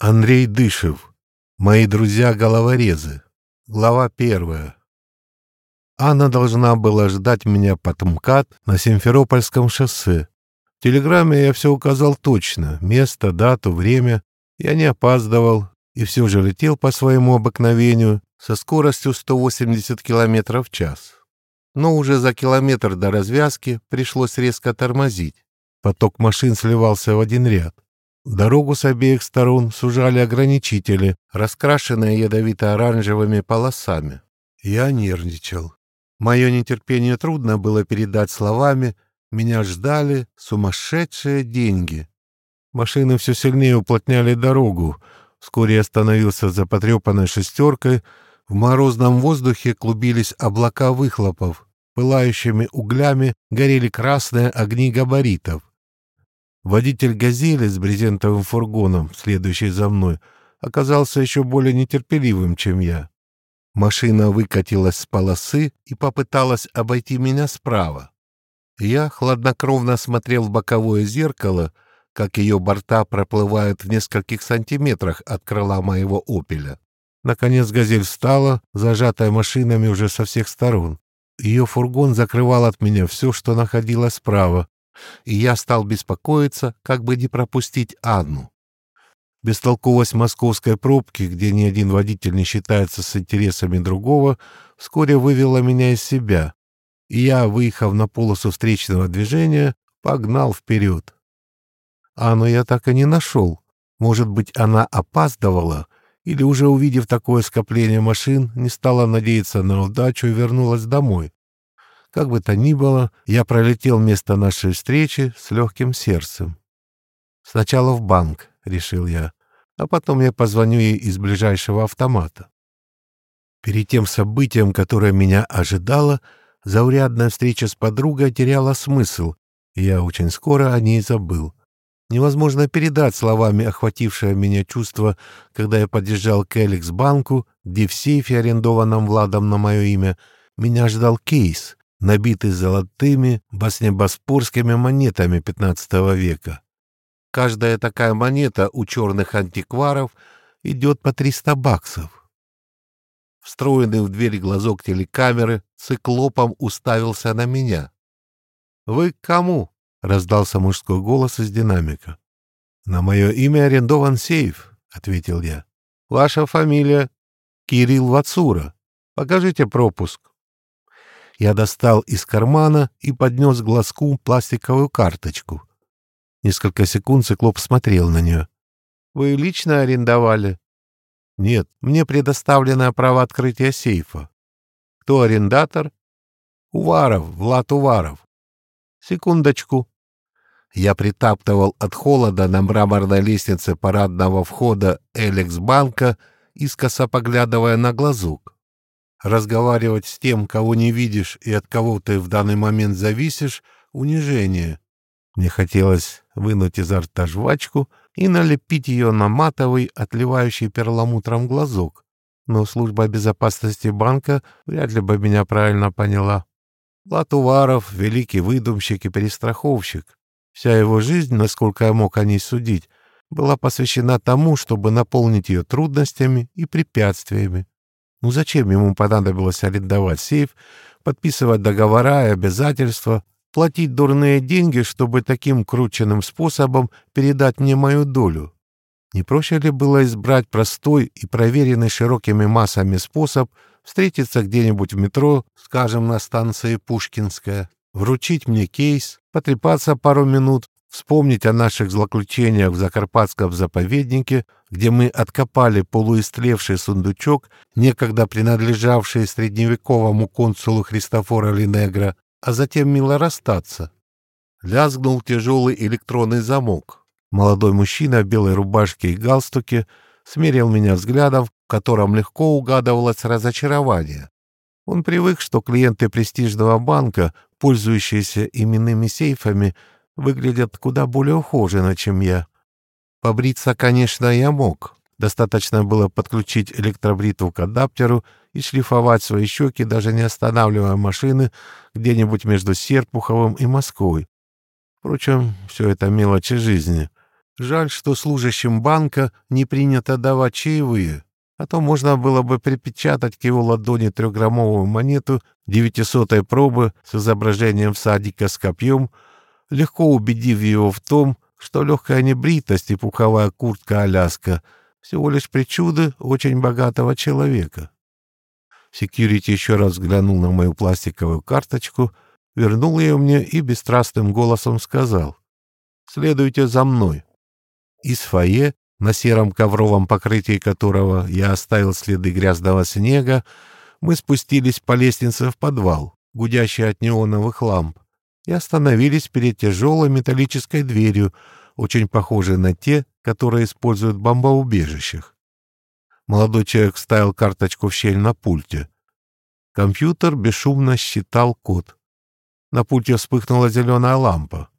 Андрей Дышев. Мои друзья-головорезы. Глава первая. Анна должна была ждать меня под МКАД на Симферопольском шоссе. В телеграмме я все указал точно. Место, дату, время. Я не опаздывал и все же летел по своему обыкновению со скоростью 180 км в час. Но уже за километр до развязки пришлось резко тормозить. Поток машин сливался в один ряд. Дорогу с обеих сторон сужали ограничители, раскрашенные ядовито-оранжевыми полосами. Я нервничал. Мое нетерпение трудно было передать словами. Меня ждали сумасшедшие деньги. Машины все сильнее уплотняли дорогу. Вскоре я остановился за потрепанной шестеркой. В морозном воздухе клубились облака выхлопов. Пылающими углями горели красные огни габаритов. Водитель «Газели» с брезентовым фургоном, следующий за мной, оказался еще более нетерпеливым, чем я. Машина выкатилась с полосы и попыталась обойти меня справа. Я хладнокровно смотрел в боковое зеркало, как ее борта проплывают в нескольких сантиметрах от крыла моего «Опеля». Наконец «Газель» встала, зажатая машинами уже со всех сторон. Ее фургон закрывал от меня все, что находилось справа, и я стал беспокоиться, как бы не пропустить Анну. Бестолковость московской пробки, где ни один водитель не считается с интересами другого, вскоре вывела меня из себя, и я, выехав на полосу встречного движения, погнал вперед. Анну я так и не нашел. Может быть, она опаздывала, или, уже увидев такое скопление машин, не стала надеяться на удачу и вернулась домой. Как бы то ни было, я пролетел место нашей встречи с легким сердцем. «Сначала в банк», — решил я, «а потом я позвоню ей из ближайшего автомата». Перед тем событием, которое меня ожидало, заурядная встреча с подругой теряла смысл, и я очень скоро о ней забыл. Невозможно передать словами охватившее меня чувство, когда я подъезжал к Эликс-банку, где в сейфе, арендованном Владом на мое имя, меня ждал кейс, набитый золотыми баснебоспорскими монетами XV века. Каждая такая монета у черных антикваров идет по 300 баксов. Встроенный в дверь глазок телекамеры циклопом уставился на меня. «Вы к кому?» — раздался мужской голос из динамика. «На мое имя арендован сейф», — ответил я. «Ваша фамилия?» «Кирилл Вацура. Покажите пропуск». Я достал из кармана и поднес глазку пластиковую карточку. Несколько секунд циклоп смотрел на нее. «Вы лично арендовали?» «Нет, мне предоставлено право открытия сейфа». «Кто арендатор?» «Уваров, Влад Уваров». «Секундочку». Я притаптывал от холода на мраморной лестнице парадного входа Элекс-банка, искоса поглядывая на глазук. Разговаривать с тем, кого не видишь и от кого ты в данный момент зависишь — унижение. Мне хотелось вынуть изо рта жвачку и налепить ее на матовый, отливающий перламутром глазок. Но служба безопасности банка вряд ли бы меня правильно поняла. Латуваров — великий выдумщик и перестраховщик. Вся его жизнь, насколько я мог о ней судить, была посвящена тому, чтобы наполнить ее трудностями и препятствиями. Ну зачем ему понадобилось арендовать сейф, подписывать договора и обязательства, платить дурные деньги, чтобы таким крученным способом передать мне мою долю? Не проще ли было избрать простой и проверенный широкими массами способ встретиться где-нибудь в метро, скажем, на станции Пушкинская, вручить мне кейс, потрепаться пару минут, вспомнить о наших злоключениях в Закарпатском заповеднике, где мы откопали полуистлевший сундучок, некогда принадлежавший средневековому консулу Христофора Линегра, а затем мило расстаться. Лязгнул тяжелый электронный замок. Молодой мужчина в белой рубашке и галстуке смерил меня взглядом, в котором легко угадывалось разочарование. Он привык, что клиенты престижного банка, пользующиеся именными сейфами, выглядят куда более ухоженно, чем я. Побриться, конечно, я мог. Достаточно было подключить электробритву к адаптеру и шлифовать свои щеки, даже не останавливая машины где-нибудь между Серпуховым и Москвой. Впрочем, все это мелочи жизни. Жаль, что служащим банка не принято давать чаевые, а то можно было бы припечатать к его ладони трехграммовую монету девятисотой пробы с изображением всадника с копьем, легко убедив его в том, что легкая небритость и пуховая куртка-аляска — всего лишь причуды очень богатого человека. Секьюрити еще раз взглянул на мою пластиковую карточку, вернул ее мне и бесстрастным голосом сказал «Следуйте за мной». Из фойе, на сером ковровом покрытии которого я оставил следы грязного снега, мы спустились по лестнице в подвал, гудящий от неоновых ламп, и остановились перед тяжелой металлической дверью, очень похожей на те, которые используют в бомбоубежищах. Молодой человек вставил карточку в щель на пульте. Компьютер бесшумно считал код. На пульте вспыхнула зеленая лампа.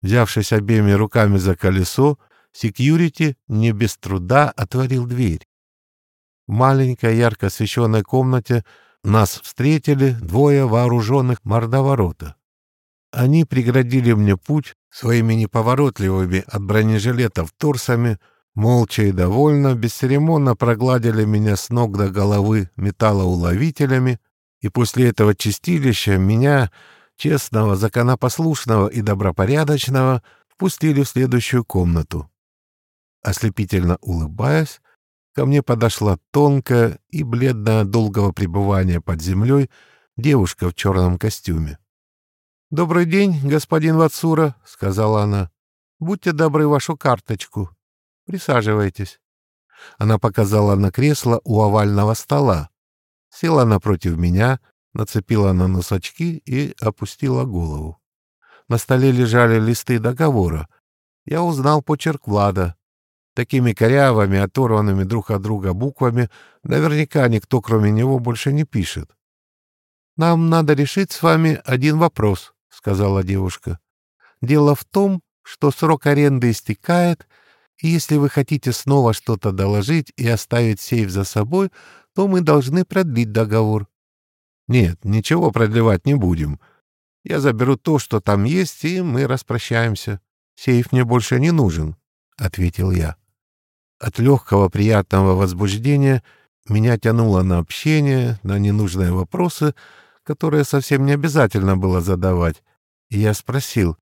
Взявшись обеими руками за колесо, Секьюрити не без труда отворил дверь. В маленькой ярко освещенной комнате нас встретили двое вооруженных мордоворота. Они преградили мне путь своими неповоротливыми от бронежилетов торсами, молча и довольно, бесцеремонно прогладили меня с ног до головы металлоуловителями, и после этого чистилища меня, честного, законопослушного и добропорядочного, впустили в следующую комнату. Ослепительно улыбаясь, ко мне подошла тонкая и бледная от долгого пребывания под землей девушка в черном костюме. «Добрый день, господин Вацура», — сказала она. «Будьте добры вашу карточку. Присаживайтесь». Она показала на кресло у овального стола, села напротив меня, нацепила на носочки и опустила голову. На столе лежали листы договора. Я узнал почерк Влада. Такими корявыми, оторванными друг от друга буквами наверняка никто, кроме него, больше не пишет. «Нам надо решить с вами один вопрос», — сказала девушка. «Дело в том, что срок аренды истекает, и если вы хотите снова что-то доложить и оставить сейф за собой, то мы должны продлить договор». «Нет, ничего продлевать не будем. Я заберу то, что там есть, и мы распрощаемся. Сейф мне больше не нужен», — ответил я. От легкого приятного возбуждения меня тянуло на общение, на ненужные вопросы, которые совсем не обязательно было задавать. И я спросил,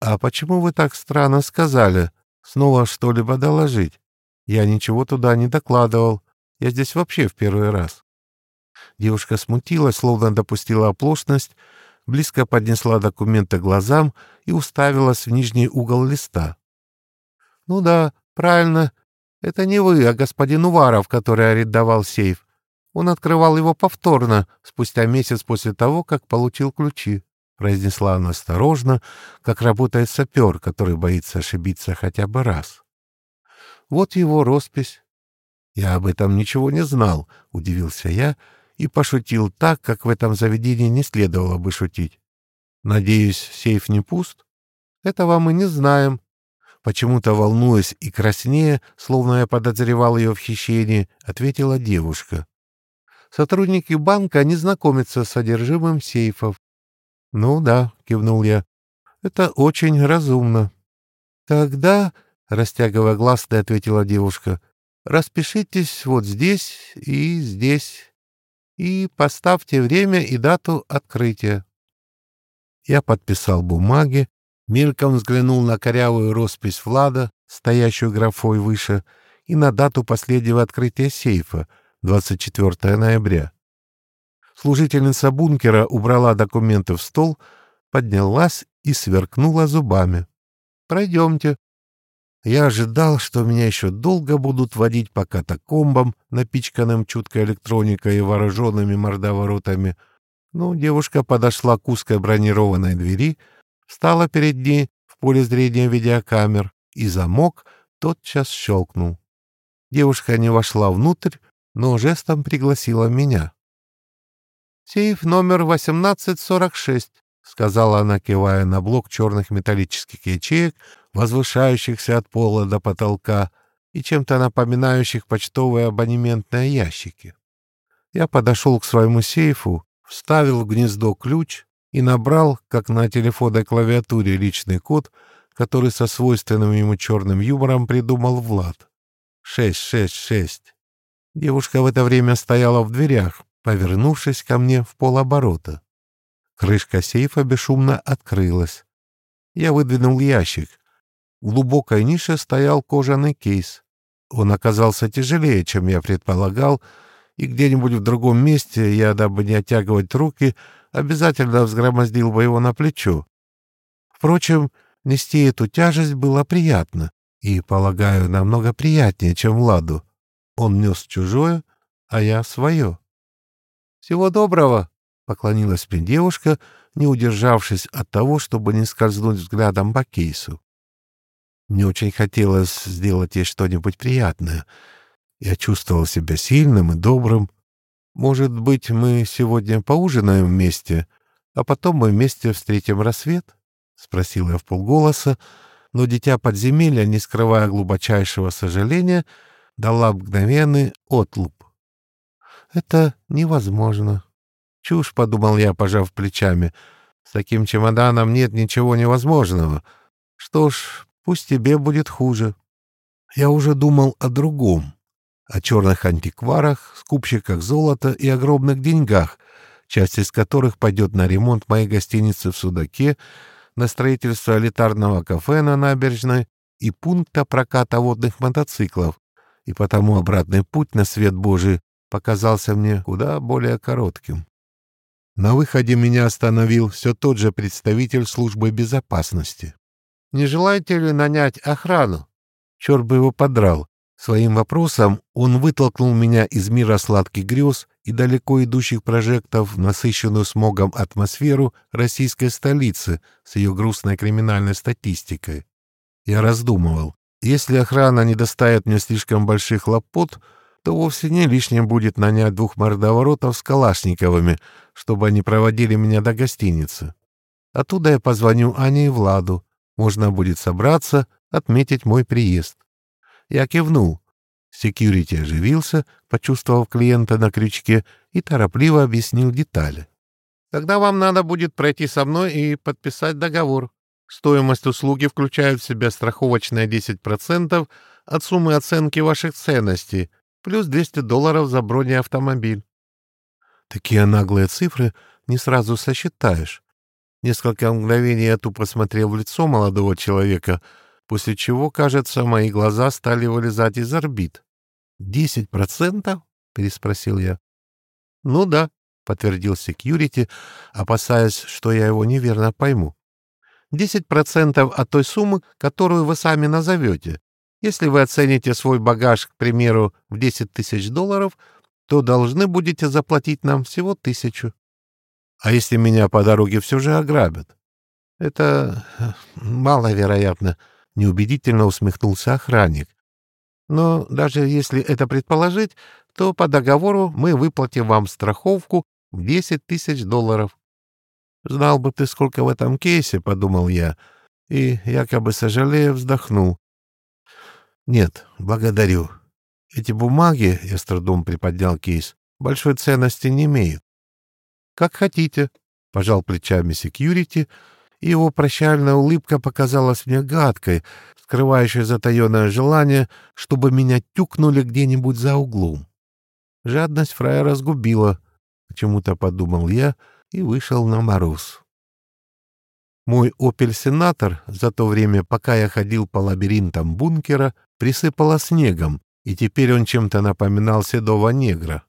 «А почему вы так странно сказали? Снова что-либо доложить? Я ничего туда не докладывал. Я здесь вообще в первый раз». Девушка смутилась, словно допустила оплошность, близко поднесла документы глазам и уставилась в нижний угол листа. «Ну да, правильно, это не вы, а господин Уваров, который арендовал сейф. Он открывал его повторно, спустя месяц после того, как получил ключи. Произнесла она осторожно, как работает сапер, который боится ошибиться хотя бы раз. Вот его роспись. Я об этом ничего не знал, удивился я и пошутил так, как в этом заведении не следовало бы шутить. Надеюсь, сейф не пуст? Этого мы не знаем, Почему-то волнуясь и краснея, словно я подозревал ее в хищении, ответила девушка. Сотрудники банка не знакомятся с содержимым сейфов. — Ну да, — кивнул я, — это очень разумно. — Тогда, — растягивая глазки, ответила девушка, — распишитесь вот здесь и здесь, и поставьте время и дату открытия. Я подписал бумаги, Мельком взглянул на корявую роспись Влада, стоящую графой выше, и на дату последнего открытия сейфа, 24 ноября. Служительница бункера убрала документы в стол, поднялась и сверкнула зубами. «Пройдемте». Я ожидал, что меня еще долго будут водить по катакомбам, напичканным чуткой электроникой и вооруженными мордоворотами, но девушка подошла к узкой бронированной двери, встала перед ней в поле зрения видеокамер, и замок тотчас щелкнул. Девушка не вошла внутрь, но жестом пригласила меня. «Сейф номер 1846», — сказала она, кивая на блок черных металлических ячеек, возвышающихся от пола до потолка и чем-то напоминающих почтовые абонементные ящики. Я подошел к своему сейфу, вставил в гнездо ключ, и набрал, как на телефонной клавиатуре, личный код, который со свойственным ему черным юмором придумал Влад. «Шесть, шесть, шесть». Девушка в это время стояла в дверях, повернувшись ко мне в полоборота. Крышка сейфа бесшумно открылась. Я выдвинул ящик. В глубокой нише стоял кожаный кейс. Он оказался тяжелее, чем я предполагал, и где-нибудь в другом месте я, дабы не оттягивать руки, обязательно взгромоздил бы его на плечо. Впрочем, нести эту тяжесть было приятно, и, полагаю, намного приятнее, чем Владу. Он нес чужое, а я свое. «Всего доброго!» — поклонилась мне девушка, не удержавшись от того, чтобы не скользнуть взглядом по кейсу. Мне очень хотелось сделать ей что-нибудь приятное. Я чувствовал себя сильным и добрым. Может быть, мы сегодня поужинаем вместе, а потом мы вместе встретим рассвет? — спросил я полголоса, но дитя подземелья, не скрывая глубочайшего сожаления, дала мгновенный отлуп. — Это невозможно. Чушь, — подумал я, пожав плечами. С таким чемоданом нет ничего невозможного. Что ж, Пусть тебе будет хуже. Я уже думал о другом, о черных антикварах, скупщиках золота и огромных деньгах, часть из которых пойдет на ремонт моей гостиницы в Судаке, на строительство элитарного кафе на набережной и пункта проката водных мотоциклов, и потому обратный путь на свет Божий показался мне куда более коротким. На выходе меня остановил все тот же представитель службы безопасности. Не желаете ли нанять охрану? Черт бы его подрал. Своим вопросом он вытолкнул меня из мира сладких грез и далеко идущих прожектов в насыщенную смогом атмосферу российской столицы с ее грустной криминальной статистикой. Я раздумывал. Если охрана не доставит мне слишком больших хлопот, то вовсе не лишним будет нанять двух мордоворотов с Калашниковыми, чтобы они проводили меня до гостиницы. Оттуда я позвоню Ане и Владу, можно будет собраться, отметить мой приезд. Я кивнул. Секьюрити оживился, почувствовав клиента на крючке, и торопливо объяснил детали. «Тогда вам надо будет пройти со мной и подписать договор. Стоимость услуги включает в себя страховочное 10% от суммы оценки ваших ценностей, плюс 200 долларов за бронеавтомобиль». Такие наглые цифры не сразу сосчитаешь. Несколько мгновений я тупо смотрел в лицо молодого человека, после чего, кажется, мои глаза стали вылезать из орбит. «Десять процентов?» — переспросил я. «Ну да», — подтвердил секьюрити, опасаясь, что я его неверно пойму. «Десять процентов от той суммы, которую вы сами назовете. Если вы оцените свой багаж, к примеру, в десять тысяч долларов, то должны будете заплатить нам всего тысячу. А если меня по дороге все же ограбят? Это э, маловероятно, неубедительно усмехнулся охранник. Но даже если это предположить, то по договору мы выплатим вам страховку в 10 тысяч долларов. Знал бы ты, сколько в этом кейсе, подумал я, и, якобы сожалея, вздохнул. Нет, благодарю. Эти бумаги, я с трудом приподнял кейс, большой ценности не имеют. «Как хотите», — пожал плечами секьюрити, и его прощальная улыбка показалась мне гадкой, скрывающей затаенное желание, чтобы меня тюкнули где-нибудь за углом. Жадность фрая разгубила, почему-то подумал я и вышел на мороз. Мой «Опель-сенатор» за то время, пока я ходил по лабиринтам бункера, присыпало снегом, и теперь он чем-то напоминал седого негра.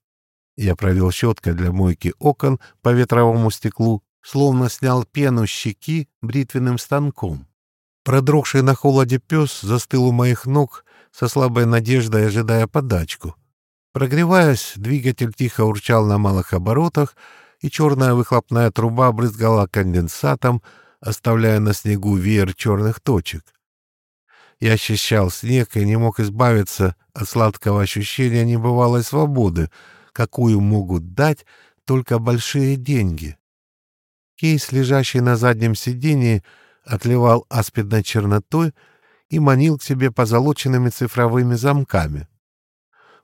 Я провел щеткой для мойки окон по ветровому стеклу, словно снял пену с щеки бритвенным станком. Продрогший на холоде пес застыл у моих ног со слабой надеждой, ожидая подачку. Прогреваясь, двигатель тихо урчал на малых оборотах, и черная выхлопная труба брызгала конденсатом, оставляя на снегу веер черных точек. Я ощущал снег и не мог избавиться от сладкого ощущения небывалой свободы — какую могут дать только большие деньги. Кейс, лежащий на заднем сиденье, отливал аспидной чернотой и манил к себе позолоченными цифровыми замками.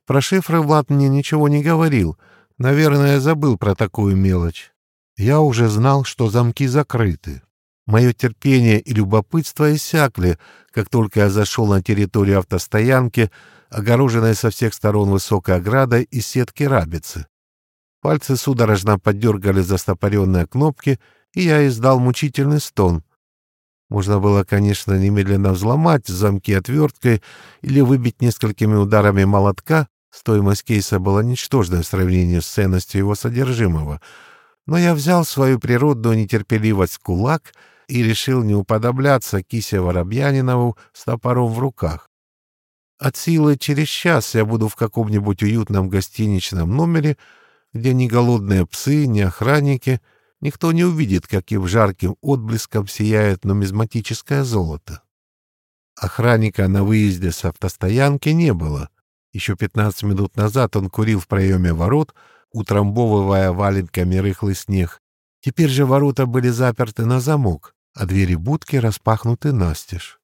Про шифры Влад мне ничего не говорил. Наверное, забыл про такую мелочь. Я уже знал, что замки закрыты. Мое терпение и любопытство иссякли, как только я зашел на территорию автостоянки, огороженной со всех сторон высокой оградой из сетки рабицы. Пальцы судорожно поддергали застопоренные кнопки, и я издал мучительный стон. Можно было, конечно, немедленно взломать замки отверткой или выбить несколькими ударами молотка, стоимость кейса была ничтожна в сравнении с ценностью его содержимого, но я взял свою природную нетерпеливость в кулак и решил не уподобляться кисе Воробьянинову с топором в руках. От силы через час я буду в каком-нибудь уютном гостиничном номере, где ни голодные псы, ни охранники, никто не увидит, каким жарким отблеском сияет нумизматическое золото. Охранника на выезде с автостоянки не было. Еще 15 минут назад он курил в проеме ворот, утрамбовывая валенками рыхлый снег. Теперь же ворота были заперты на замок, а двери будки распахнуты настежь.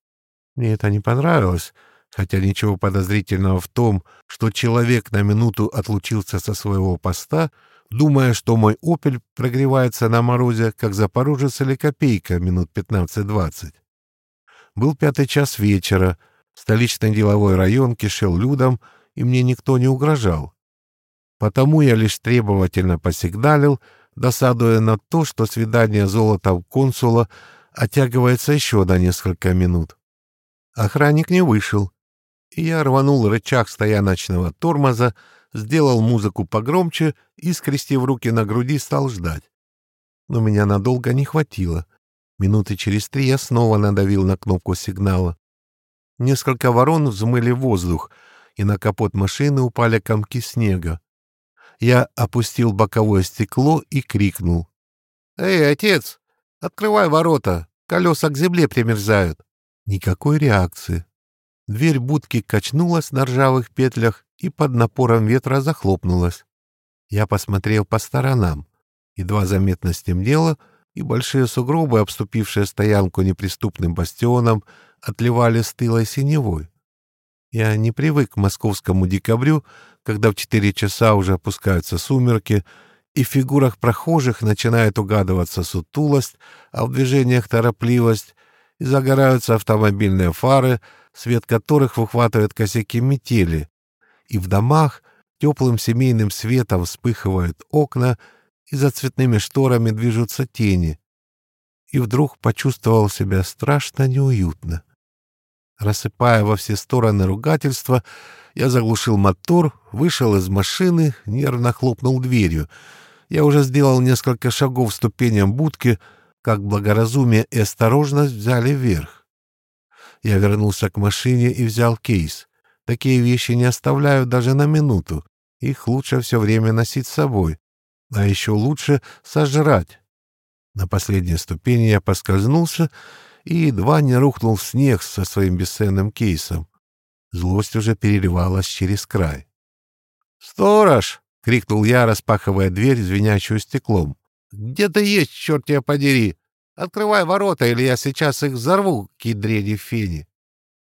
Мне это не понравилось, хотя ничего подозрительного в том, что человек на минуту отлучился со своего поста, думая, что мой «Опель» прогревается на морозе, как запорожец или копейка минут 15-20. Был пятый час вечера, столичный деловой район кишел людом, и мне никто не угрожал. Потому я лишь требовательно посигналил, досадуя на то, что свидание золотом консула оттягивается еще на несколько минут. Охранник не вышел, и я рванул рычаг стояночного тормоза, сделал музыку погромче и, скрестив руки на груди, стал ждать. Но меня надолго не хватило. Минуты через три я снова надавил на кнопку сигнала. Несколько ворон взмыли воздух, и на капот машины упали комки снега. Я опустил боковое стекло и крикнул. «Эй, отец, открывай ворота, колеса к земле примерзают». Никакой реакции. Дверь будки качнулась на ржавых петлях и под напором ветра захлопнулась. Я посмотрел по сторонам. Едва заметно стемнело, и большие сугробы, обступившие стоянку неприступным бастионом, отливали стылой синевой. Я не привык к московскому декабрю, когда в четыре часа уже опускаются сумерки, и в фигурах прохожих начинает угадываться сутулость, а в движениях торопливость, и загораются автомобильные фары, свет которых выхватывает косяки метели, и в домах теплым семейным светом вспыхивают окна, и за цветными шторами движутся тени. И вдруг почувствовал себя страшно неуютно. Рассыпая во все стороны ругательства, я заглушил мотор, вышел из машины, нервно хлопнул дверью. Я уже сделал несколько шагов ступеням будки, как благоразумие и осторожность взяли вверх. Я вернулся к машине и взял кейс. Такие вещи не оставляют даже на минуту. Их лучше все время носить с собой. А еще лучше сожрать. На последней ступени я поскользнулся и едва не рухнул в снег со своим бесценным кейсом. Злость уже переливалась через край. «Сторож!» — крикнул я, распахивая дверь, звенящую стеклом. Где ты есть, черт тебя подери? Открывай ворота, или я сейчас их взорву, кедрени фени.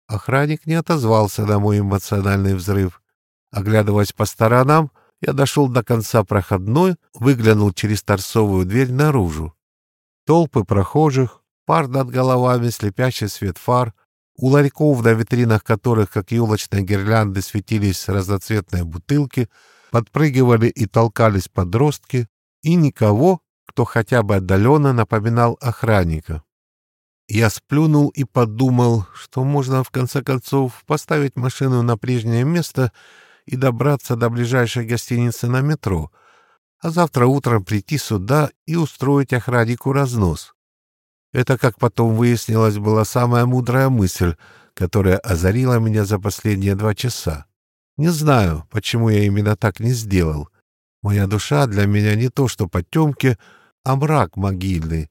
Охранник не отозвался на мой эмоциональный взрыв. Оглядываясь по сторонам, я дошел до конца проходной, выглянул через торцовую дверь наружу. Толпы прохожих, пар над головами, слепящий свет фар, у ларьков, на витринах которых, как елочные гирлянды, светились разноцветные бутылки, подпрыгивали и толкались подростки, и никого, кто хотя бы отдаленно напоминал охранника. Я сплюнул и подумал, что можно в конце концов поставить машину на прежнее место и добраться до ближайшей гостиницы на метро, а завтра утром прийти сюда и устроить охраннику разнос. Это, как потом выяснилось, была самая мудрая мысль, которая озарила меня за последние два часа. Не знаю, почему я именно так не сделал. Моя душа для меня не то что потемки, а мрак могильный.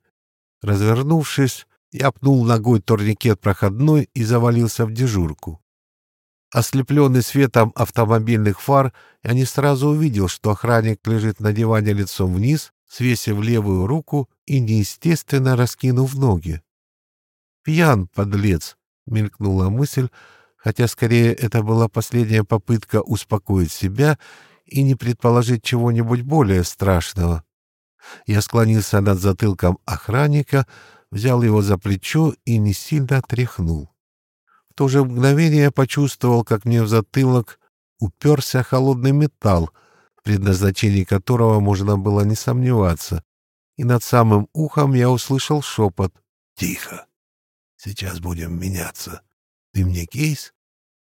Развернувшись, я пнул ногой турникет проходной и завалился в дежурку. Ослепленный светом автомобильных фар, я не сразу увидел, что охранник лежит на диване лицом вниз, свесив левую руку и неестественно раскинув ноги. «Пьян, подлец!» — мелькнула мысль, хотя скорее это была последняя попытка успокоить себя и не предположить чего-нибудь более страшного. Я склонился над затылком охранника, взял его за плечо и не сильно тряхнул. В то же мгновение я почувствовал, как мне в затылок уперся холодный металл, предназначении которого можно было не сомневаться, и над самым ухом я услышал шепот. «Тихо! Сейчас будем меняться. Ты мне кейс,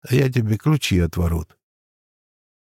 а я тебе ключи от ворот.